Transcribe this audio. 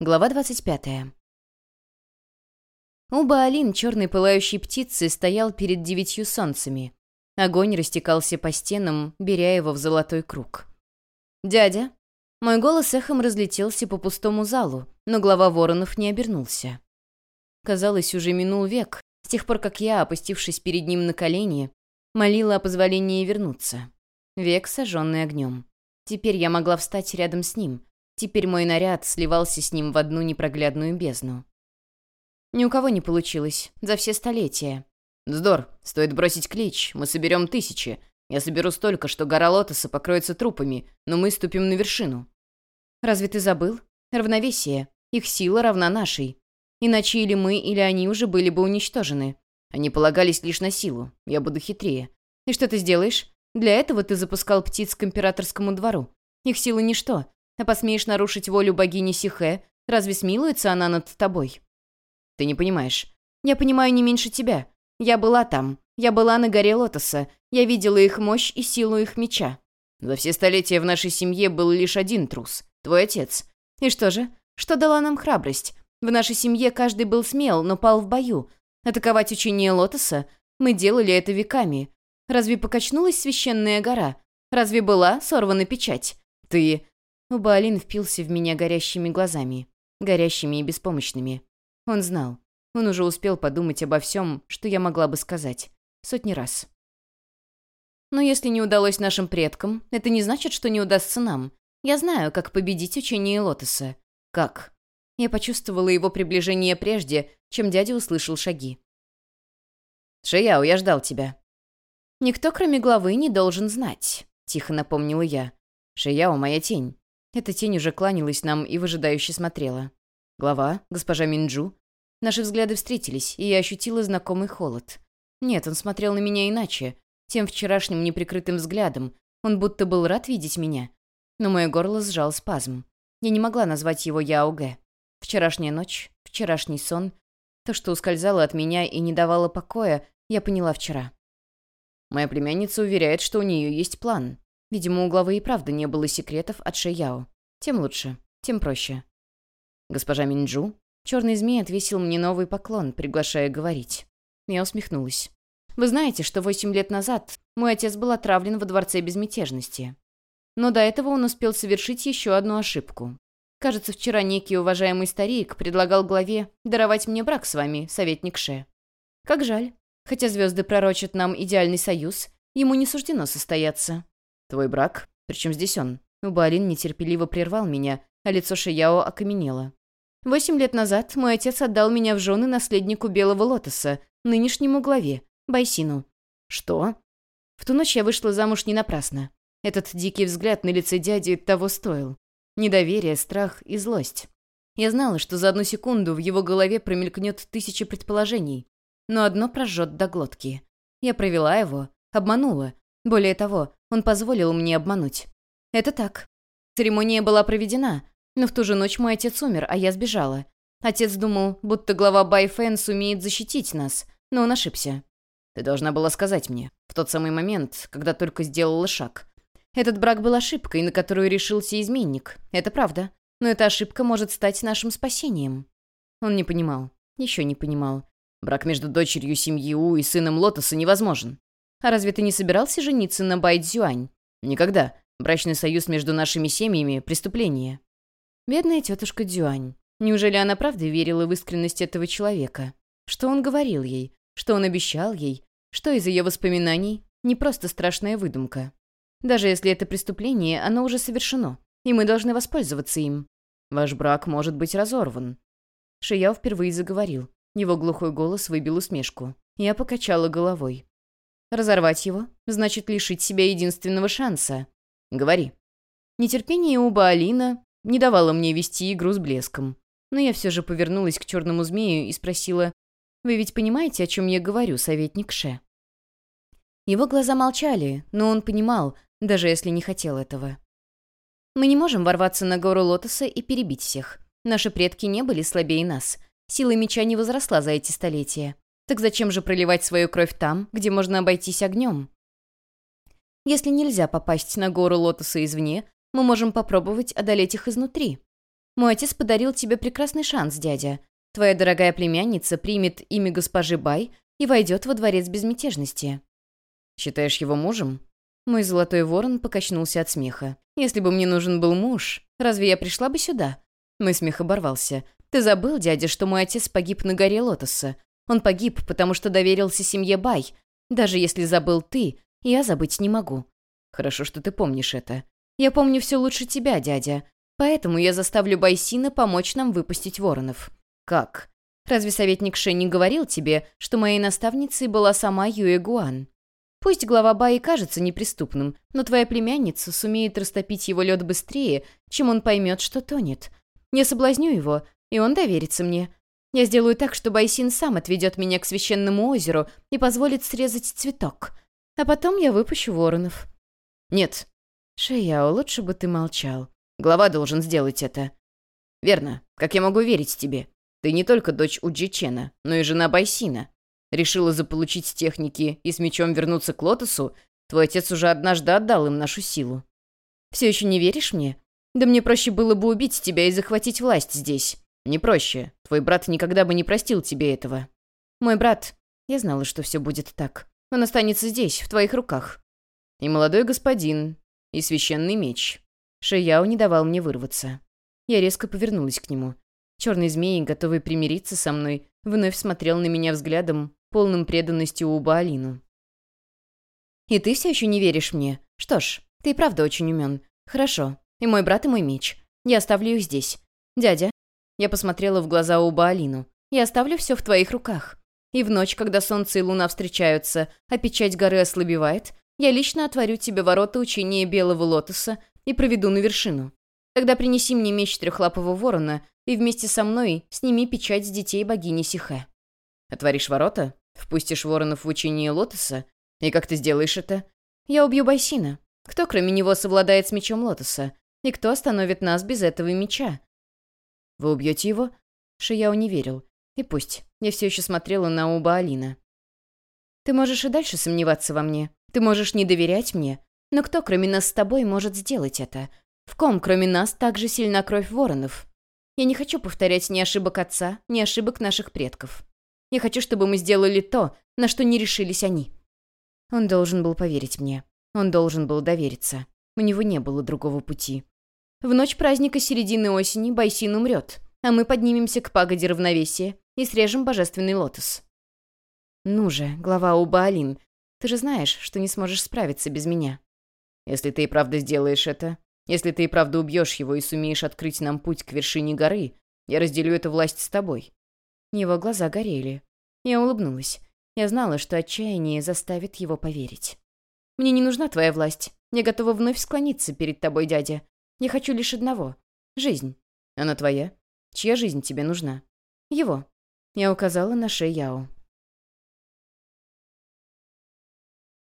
Глава 25. У Баалин, черной пылающей птицы, стоял перед девятью солнцами. Огонь растекался по стенам, беря его в золотой круг. «Дядя!» Мой голос эхом разлетелся по пустому залу, но глава воронов не обернулся. Казалось, уже минул век, с тех пор, как я, опустившись перед ним на колени, молила о позволении вернуться. Век, сожженный огнем. Теперь я могла встать рядом с ним — Теперь мой наряд сливался с ним в одну непроглядную бездну. Ни у кого не получилось. За все столетия. «Здор, стоит бросить клич. Мы соберем тысячи. Я соберу столько, что гора Лотоса покроется трупами, но мы ступим на вершину». «Разве ты забыл? Равновесие. Их сила равна нашей. Иначе или мы, или они уже были бы уничтожены. Они полагались лишь на силу. Я буду хитрее». «И что ты сделаешь? Для этого ты запускал птиц к императорскому двору. Их сила ничто. А посмеешь нарушить волю богини Сихе, разве смилуется она над тобой? Ты не понимаешь. Я понимаю не меньше тебя. Я была там. Я была на горе Лотоса. Я видела их мощь и силу их меча. За все столетия в нашей семье был лишь один трус. Твой отец. И что же? Что дала нам храбрость? В нашей семье каждый был смел, но пал в бою. Атаковать учение Лотоса? Мы делали это веками. Разве покачнулась священная гора? Разве была сорвана печать? Ты... Убаалин впился в меня горящими глазами. Горящими и беспомощными. Он знал. Он уже успел подумать обо всем, что я могла бы сказать. Сотни раз. Но если не удалось нашим предкам, это не значит, что не удастся нам. Я знаю, как победить учение Лотоса. Как? Я почувствовала его приближение прежде, чем дядя услышал шаги. «Шияо, я ждал тебя». «Никто, кроме главы, не должен знать», — тихо напомнила я. «Шияо, моя тень. Эта тень уже кланялась нам и выжидающе смотрела. Глава, госпожа Минджу. Наши взгляды встретились, и я ощутила знакомый холод. Нет, он смотрел на меня иначе, тем вчерашним неприкрытым взглядом. Он будто был рад видеть меня. Но мое горло сжал спазм. Я не могла назвать его Яоге. Вчерашняя ночь, вчерашний сон. То, что ускользало от меня и не давало покоя, я поняла вчера. Моя племянница уверяет, что у нее есть план. Видимо, у главы и правда не было секретов от Шэяо. Тем лучше, тем проще. Госпожа Минджу, черный змей отвесил мне новый поклон, приглашая говорить. Я усмехнулась. Вы знаете, что восемь лет назад мой отец был отравлен во Дворце Безмятежности. Но до этого он успел совершить еще одну ошибку. Кажется, вчера некий уважаемый старик предлагал главе даровать мне брак с вами, советник Ше. Как жаль. Хотя звезды пророчат нам идеальный союз, ему не суждено состояться. «Твой брак? Причем здесь он?» Убалин нетерпеливо прервал меня, а лицо Шияо окаменело. «Восемь лет назад мой отец отдал меня в жены наследнику Белого Лотоса, нынешнему главе, Байсину». «Что?» В ту ночь я вышла замуж не напрасно. Этот дикий взгляд на лице дяди того стоил. Недоверие, страх и злость. Я знала, что за одну секунду в его голове промелькнет тысячи предположений, но одно прожжет до глотки. Я провела его, обманула, более того, он позволил мне обмануть. Это так. Церемония была проведена, но в ту же ночь мой отец умер, а я сбежала. Отец думал, будто глава Байфэн сумеет защитить нас, но он ошибся. Ты должна была сказать мне, в тот самый момент, когда только сделала шаг. Этот брак был ошибкой, на которую решился изменник. Это правда. Но эта ошибка может стать нашим спасением. Он не понимал. Еще не понимал. Брак между дочерью семьи У и сыном Лотоса невозможен. А разве ты не собирался жениться на Байцзюань? Никогда. Брачный союз между нашими семьями — преступление. Бедная тетушка Дюань. Неужели она правда верила в искренность этого человека? Что он говорил ей? Что он обещал ей? Что из ее воспоминаний? Не просто страшная выдумка. Даже если это преступление, оно уже совершено, и мы должны воспользоваться им. Ваш брак может быть разорван. Шияо впервые заговорил. Его глухой голос выбил усмешку. Я покачала головой. Разорвать его значит лишить себя единственного шанса. Говори. Нетерпение у Баалина не давало мне вести игру с блеском. Но я все же повернулась к черному змею и спросила, «Вы ведь понимаете, о чем я говорю, советник Ше?» Его глаза молчали, но он понимал, даже если не хотел этого. «Мы не можем ворваться на гору Лотоса и перебить всех. Наши предки не были слабее нас. Сила меча не возросла за эти столетия. Так зачем же проливать свою кровь там, где можно обойтись огнем? Если нельзя попасть на гору лотоса извне, мы можем попробовать одолеть их изнутри. Мой отец подарил тебе прекрасный шанс, дядя. Твоя дорогая племянница примет имя госпожи Бай и войдет во дворец безмятежности». «Считаешь его мужем?» Мой золотой ворон покачнулся от смеха. «Если бы мне нужен был муж, разве я пришла бы сюда?» Мой смех оборвался. «Ты забыл, дядя, что мой отец погиб на горе Лотоса? Он погиб, потому что доверился семье Бай. Даже если забыл ты, я забыть не могу». «Хорошо, что ты помнишь это». «Я помню все лучше тебя, дядя. Поэтому я заставлю Байсина помочь нам выпустить воронов». «Как?» «Разве советник Шен не говорил тебе, что моей наставницей была сама Юэ Гуан?» Пусть глава Баи кажется неприступным, но твоя племянница сумеет растопить его лед быстрее, чем он поймет, что тонет. Я соблазню его, и он доверится мне. Я сделаю так, что Байсин сам отведет меня к священному озеру и позволит срезать цветок. А потом я выпущу воронов». «Нет». «Шеяо, лучше бы ты молчал. Глава должен сделать это». «Верно. Как я могу верить тебе? Ты не только дочь Уджичена, но и жена Байсина. Решила заполучить техники и с мечом вернуться к Лотосу? Твой отец уже однажды отдал им нашу силу. Все еще не веришь мне? Да мне проще было бы убить тебя и захватить власть здесь. Не проще. Твой брат никогда бы не простил тебе этого. Мой брат... Я знала, что все будет так. Он останется здесь, в твоих руках. И молодой господин, и священный меч. Шияо не давал мне вырваться. Я резко повернулась к нему. Черный змей, готовый примириться со мной, вновь смотрел на меня взглядом, полным преданностью у Баалину. «И ты все еще не веришь мне? Что ж, ты и правда очень умен. Хорошо. И мой брат, и мой меч. Я оставлю их здесь. Дядя...» Я посмотрела в глаза у Баалину. «Я оставлю все в твоих руках. И в ночь, когда солнце и луна встречаются, а печать горы ослабевает, я лично отворю тебе ворота учения Белого Лотоса и проведу на вершину. Тогда принеси мне меч трехлапого ворона и вместе со мной сними печать с детей богини Сихе. Отворишь ворота? Впустишь воронов в учение Лотоса? И как ты сделаешь это? Я убью Байсина. Кто, кроме него, совладает с мечом Лотоса? И кто остановит нас без этого меча? Вы убьете его? Шияо не верил. И пусть. Я все еще смотрела на Уба Алина. Ты можешь и дальше сомневаться во мне. Ты можешь не доверять мне. Но кто, кроме нас с тобой, может сделать это? В ком, кроме нас, так же сильна кровь воронов? Я не хочу повторять ни ошибок отца, ни ошибок наших предков. Я хочу, чтобы мы сделали то, на что не решились они. Он должен был поверить мне. Он должен был довериться. У него не было другого пути. В ночь праздника середины осени Байсин умрет, а мы поднимемся к пагоде равновесия и срежем божественный лотос. Ну же, глава Убаалин, ты же знаешь, что не сможешь справиться без меня. Если ты и правда сделаешь это, если ты и правда убьешь его и сумеешь открыть нам путь к вершине горы, я разделю эту власть с тобой». Его глаза горели. Я улыбнулась. Я знала, что отчаяние заставит его поверить. «Мне не нужна твоя власть. Я готова вновь склониться перед тобой, дядя. Я хочу лишь одного — жизнь». «Она твоя? Чья жизнь тебе нужна?» «Его». Я указала на Шеяо.